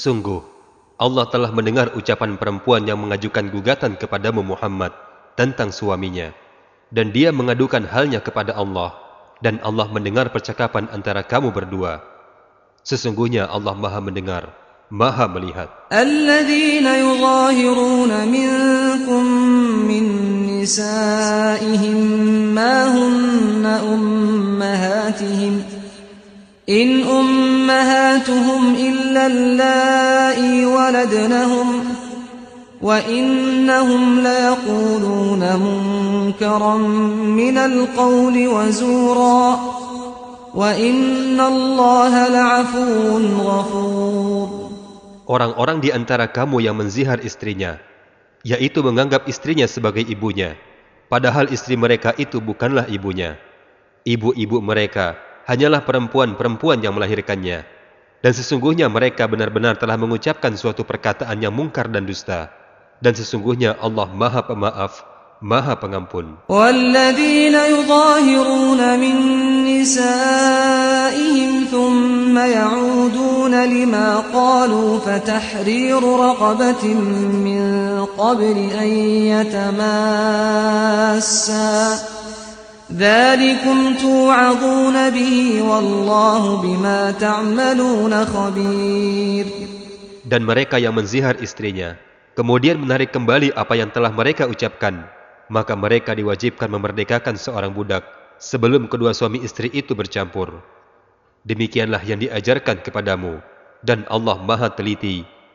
Sungguh, Allah telah mendengar ucapan perempuan yang mengajukan gugatan kepadamu Muhammad tentang suaminya. Dan dia mengadukan halnya kepada Allah. Dan Allah mendengar percakapan antara kamu berdua. Sesungguhnya Allah maha mendengar, maha melihat. Alladzina yuzahiruna minkum min nisaihim ma hunna ummahatihim. إن أمهاتهم إلا اللائي ولدنهم وإنهم ليقولون منكرا من القول وزورا وإن الله لعفو غفور Orang-orang di antara kamu yang menzihar istrinya, yaitu menganggap istrinya sebagai ibunya, padahal istri mereka itu bukanlah ibunya. Ibu-ibu mereka hanyalah perempuan-perempuan yang melahirkannya. Dan sesungguhnya mereka benar-benar telah mengucapkan suatu perkataan yang mungkar dan dusta. Dan sesungguhnya Allah maha pemaaf, maha pengampun. والذين يظاهرون من نسائهم ثم يعودون لما قالوا فتحرير رقبة من قبل أن يتماسا ذلكم توعظون به والله بما تعملون خبير Dan mereka yang menzihar istrinya, kemudian menarik kembali apa yang telah mereka ucapkan, maka mereka diwajibkan memerdekakan seorang budak sebelum kedua suami istri itu bercampur. Demikianlah yang diajarkan kepadamu, dan Allah maha teliti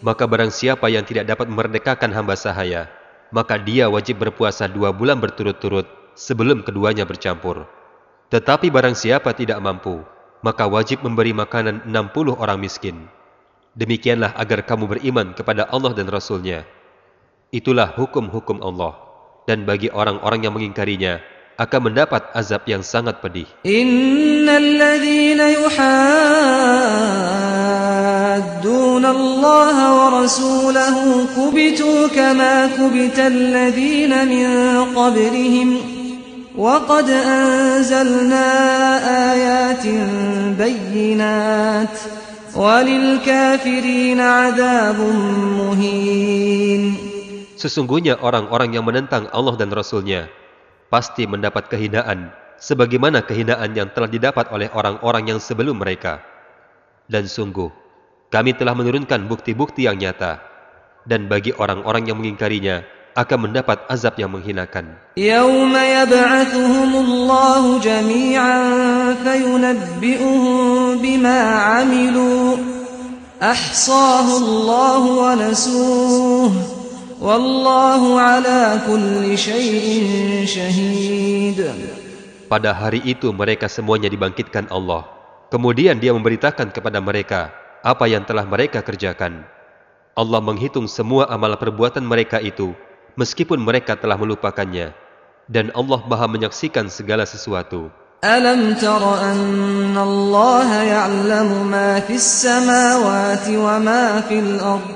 Maka barang siapa yang tidak dapat memerdekakan hamba sahaya, maka dia wajib berpuasa dua bulan berturut-turut sebelum keduanya bercampur. Tetapi barang siapa tidak mampu, maka wajib memberi makanan 60 orang miskin. Demikianlah agar kamu beriman kepada Allah dan Rasulnya. Itulah hukum-hukum Allah. Dan bagi orang-orang yang mengingkarinya, akan mendapat azab yang sangat pedih. إن الذين يحادون الله ورسوله كبتوا كما كبت الذين من قبلهم وقد أنزلنا آيات بينات وللكافرين عذاب مهين Sesungguhnya orang-orang yang menentang Allah dan Rasulnya pasti mendapat kehinaan sebagaimana kehinaan yang telah didapat oleh orang-orang yang sebelum mereka. Dan sungguh, kami telah menurunkan bukti-bukti yang nyata. Dan bagi orang-orang yang mengingkarinya, akan mendapat azab yang menghinakan. Yawma yab'athuhumullahu jami'an fayunabbi'uhum bima 'amilu. ahsahullahu wa nasuhu. Pada hari itu mereka semuanya dibangkitkan Allah. Kemudian dia memberitakan kepada mereka apa yang telah mereka kerjakan. Allah menghitung semua amal perbuatan mereka itu meskipun mereka telah melupakannya. Dan Allah maha menyaksikan segala sesuatu. Alam tara anna Allah ya'lamu ma fis samawati wa ma fil ardu.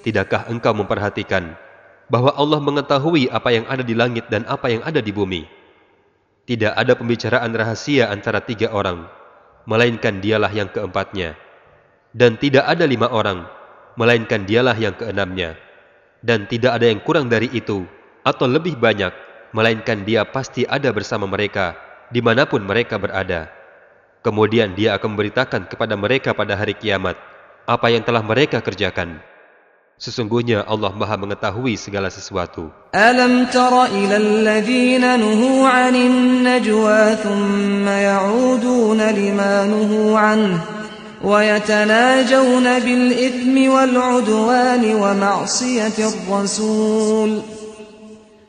Tidakkah engkau memperhatikan bahwa Allah mengetahui apa yang ada di langit dan apa yang ada di bumi? Tidak ada pembicaraan rahasia antara tiga orang, melainkan dialah yang keempatnya. Dan tidak ada lima orang, melainkan dialah yang keenamnya. Dan tidak ada yang kurang dari itu, atau lebih banyak, melainkan dia pasti ada bersama mereka, di mana pun mereka berada. Kemudian dia akan memberitakan kepada mereka pada hari kiamat, apa yang telah mereka kerjakan. Sesungguhnya Allah maha mengetahui segala sesuatu. ألم تر إلى الذين نهوا عن النجوى ثم يعودون لما نهوا عنه ويتناجون بالإثم والعدوان ومعصية الرسول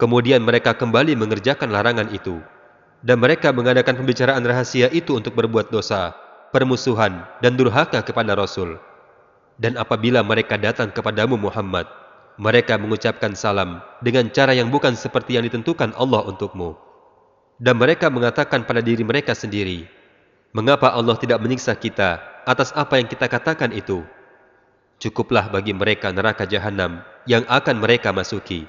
Kemudian mereka kembali mengerjakan larangan itu. Dan mereka mengadakan pembicaraan rahasia itu untuk berbuat dosa, permusuhan, dan durhaka kepada Rasul. Dan apabila mereka datang kepadamu Muhammad, mereka mengucapkan salam dengan cara yang bukan seperti yang ditentukan Allah untukmu. Dan mereka mengatakan pada diri mereka sendiri, Mengapa Allah tidak menyiksa kita atas apa yang kita katakan itu? Cukuplah bagi mereka neraka jahanam yang akan mereka masuki.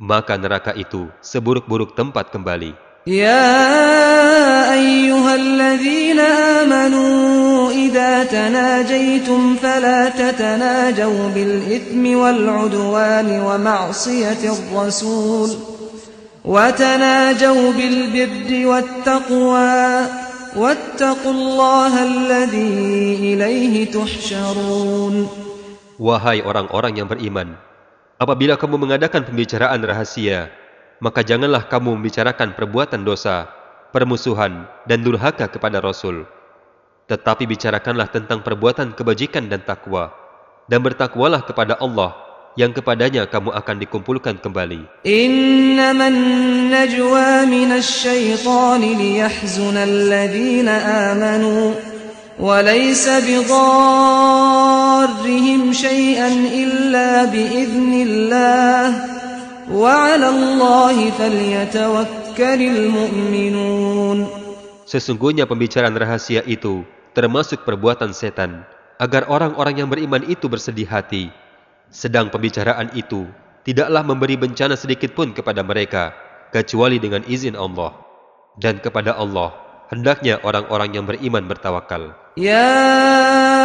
Maka neraka itu seburuk-buruk tempat kembali. يا أيها الذين آمنوا إذا تناجيتم فلا تتناجوا بالإثم والعدوان ومعصية الرسول وتناجوا بالبر والتقوى واتقوا الله الذي إليه تحشرون Wahai orang-orang yang beriman, Apabila kamu mengadakan pembicaraan rahasia, maka janganlah kamu membicarakan perbuatan dosa, permusuhan, dan durhaka kepada Rasul. Tetapi bicarakanlah tentang perbuatan kebajikan dan takwa, dan bertakwalah kepada Allah yang kepadanya kamu akan dikumpulkan kembali. Innaman najwa amanu, walaysa bidhaa وليس بضارهم شيئا إلا بإذن الله وعلى الله فليتوكل المؤمنون Sesungguhnya pembicaraan rahasia itu termasuk perbuatan setan, agar orang-orang yang beriman itu bersedih hati. Sedang pembicaraan itu tidaklah memberi bencana sedikit pun kepada mereka, kecuali dengan izin Allah. Dan kepada Allah, hendaknya orang-orang yang beriman bertawakal. يا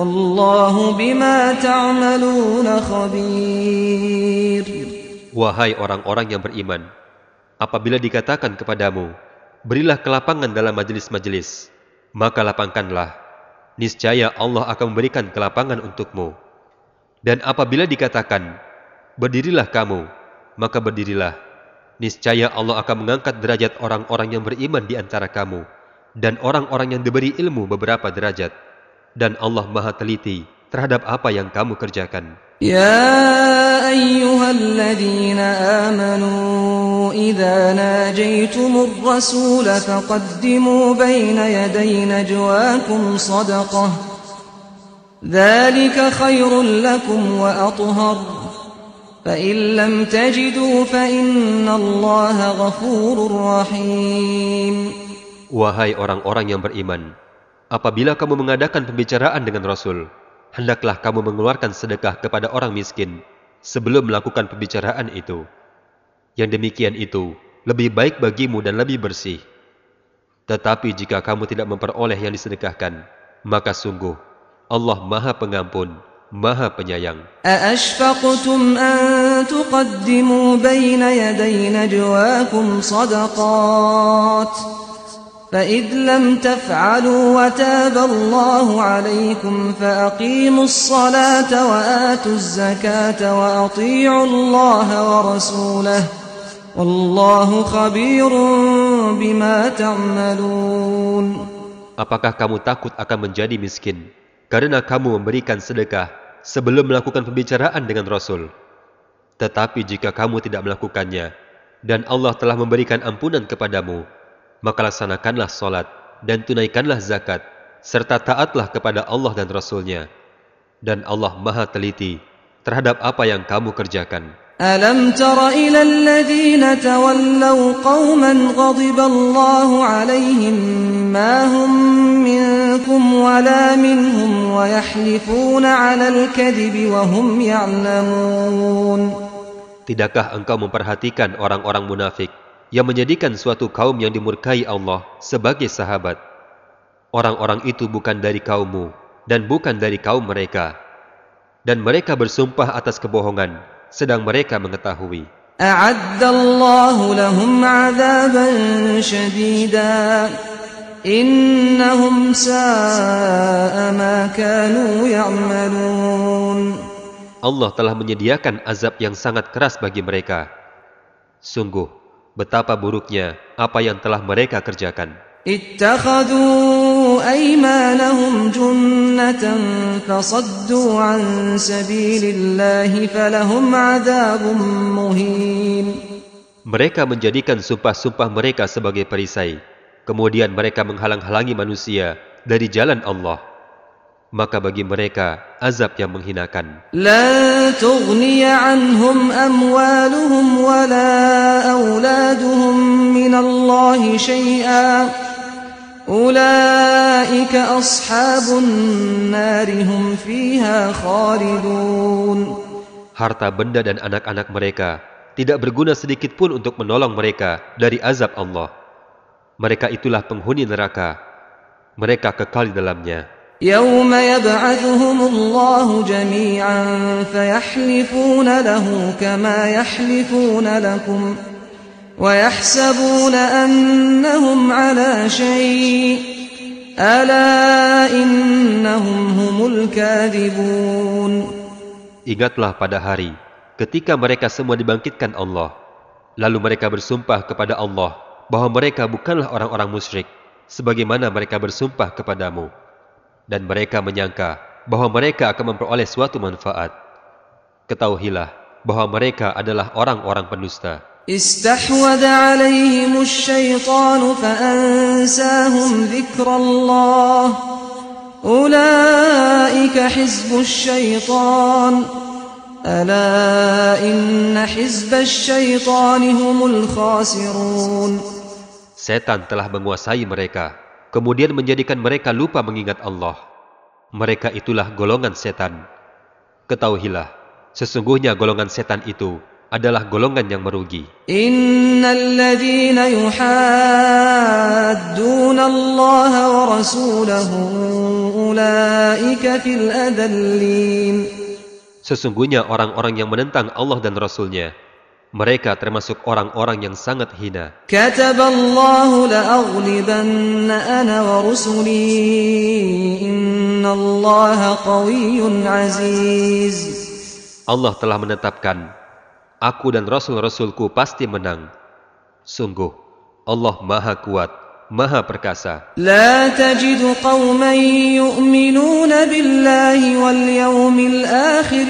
Wallahu bima ta'maluna khabir. Wahai orang-orang yang beriman, apabila dikatakan kepadamu, berilah kelapangan dalam majelis-majelis, maka lapangkanlah. Niscaya Allah akan memberikan kelapangan untukmu. Dan apabila dikatakan, berdirilah kamu, maka berdirilah. Niscaya Allah akan mengangkat derajat orang-orang yang beriman di antara kamu, dan orang-orang yang diberi ilmu beberapa derajat. Dan Allah maha teliti terhadap apa yang kamu kerjakan. يا أيها الذين آمنوا إذا ناجيتم الرسول فقدموا بين يدي نجواكم صدقة ذلك خير لكم وأطهر فإن لم تجدوا فإن الله غفور رحيم Wahai orang-orang yang beriman, apabila kamu mengadakan pembicaraan dengan Rasul, hendaklah kamu mengeluarkan sedekah kepada orang miskin sebelum melakukan pembicaraan itu. Yang demikian itu lebih baik bagimu dan lebih bersih. Tetapi jika kamu tidak memperoleh yang disedekahkan, maka sungguh Allah Maha Pengampun Maha Penyayang. أأشفقتم أن تقدموا بين يدي نجواكم صدقات فإذ لم تفعلوا وتاب الله عليكم فأقيموا الصلاة وآتوا الزكاة وأطيعوا الله ورسوله والله خبير بما تعملون Apakah kamu takut akan menjadi miskin karena kamu memberikan sedekah sebelum melakukan pembicaraan dengan Rasul? Tetapi jika kamu tidak melakukannya dan Allah telah memberikan ampunan kepadamu, maka laksanakanlah solat dan tunaikanlah zakat, serta taatlah kepada Allah dan Rasulnya. Dan Allah maha teliti terhadap apa yang kamu kerjakan. ألم تر إلى الذين تولوا قوما غضب الله عليهم ما هم منكم ولا منهم ويحلفون على الكذب وهم يعلمون Tidakkah engkau memperhatikan orang-orang munafik yang menjadikan suatu kaum yang dimurkai Allah sebagai sahabat. Orang-orang itu bukan dari kaummu dan bukan dari kaum mereka. Dan mereka bersumpah atas kebohongan, sedang mereka mengetahui. Allah telah menyediakan azab yang sangat keras bagi mereka. Sungguh, betapa buruknya apa yang telah mereka kerjakan. اتخذوا أيمانهم جنة فصدوا عن سبيل الله فلهم عذاب مهين Mereka menjadikan sumpah-sumpah mereka sebagai perisai. Kemudian mereka menghalang-halangi manusia dari jalan Allah. maka bagi mereka azab yang menghinakan. Harta benda dan anak-anak mereka tidak berguna sedikit pun untuk menolong mereka dari azab Allah. Mereka itulah penghuni neraka. Mereka kekal di dalamnya. يوم يبعثهم الله جميعا فيحلفون له كما يحلفون لكم ويحسبون أنهم على شيء ألا إنهم هم الكاذبون Ingatlah pada hari ketika mereka semua dibangkitkan Allah. Lalu mereka bersumpah kepada Allah bahwa mereka bukanlah orang-orang musyrik, sebagaimana mereka bersumpah kepadamu. Dan mereka menyangka bahwa mereka akan memperoleh suatu manfaat. Ketahuilah bahwa mereka adalah orang-orang pendusta. استحوذ عليهم الشيطان فأنساهم ذكر الله أولئك حزب الشيطان ألا إن حزب الشيطان هم الخاسرون Setan telah menguasai mereka, kemudian menjadikan mereka lupa mengingat Allah. Mereka itulah golongan setan. Ketahuilah, sesungguhnya golongan setan itu adalah golongan yang merugi. Innalladzina yuhadduna Allah wa rasulahu ulaika fil. Sesungguhnya orang-orang yang menentang Allah dan Rasulnya, mereka termasuk orang-orang yang sangat hina. كتب الله لأغلبن أنا ورسلي إن الله قوي عزيز Allah telah menetapkan, aku dan Rasul-Rasulku pasti menang. Sungguh, Allah maha kuat, maha perkasa. لا تجد قوما يؤمنون بالله واليوم الآخر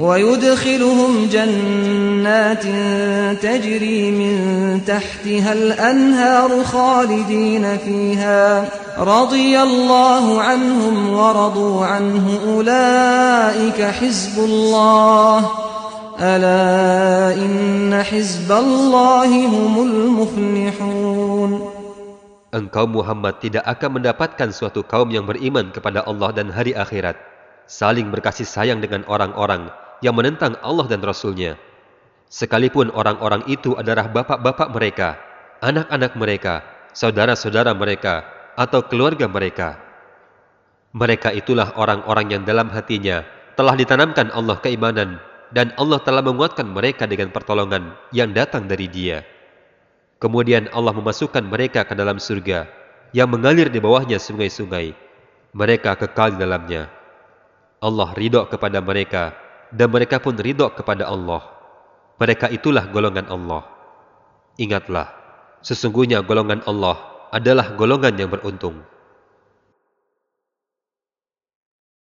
ويدخلهم جنات تجري من تحتها الأنهار خالدين فيها رضي الله عنهم ورضوا عنه أولئك حزب الله ألا إن حزب الله هم المفلحون Engkau Muhammad tidak akan mendapatkan suatu kaum yang beriman kepada Allah dan hari akhirat, saling berkasih sayang dengan orang-orang yang menentang Allah dan Rasul-Nya. Sekalipun orang-orang itu adalah bapak-bapak mereka, anak-anak mereka, saudara-saudara mereka, atau keluarga mereka. Mereka itulah orang-orang yang dalam hatinya telah ditanamkan Allah keimanan dan Allah telah menguatkan mereka dengan pertolongan yang datang dari dia. Kemudian Allah memasukkan mereka ke dalam surga yang mengalir di bawahnya sungai-sungai. Mereka kekal di dalamnya. Allah ridho kepada mereka dan mereka pun ridho kepada Allah. Mereka itulah golongan Allah. Ingatlah, sesungguhnya golongan Allah adalah golongan yang beruntung.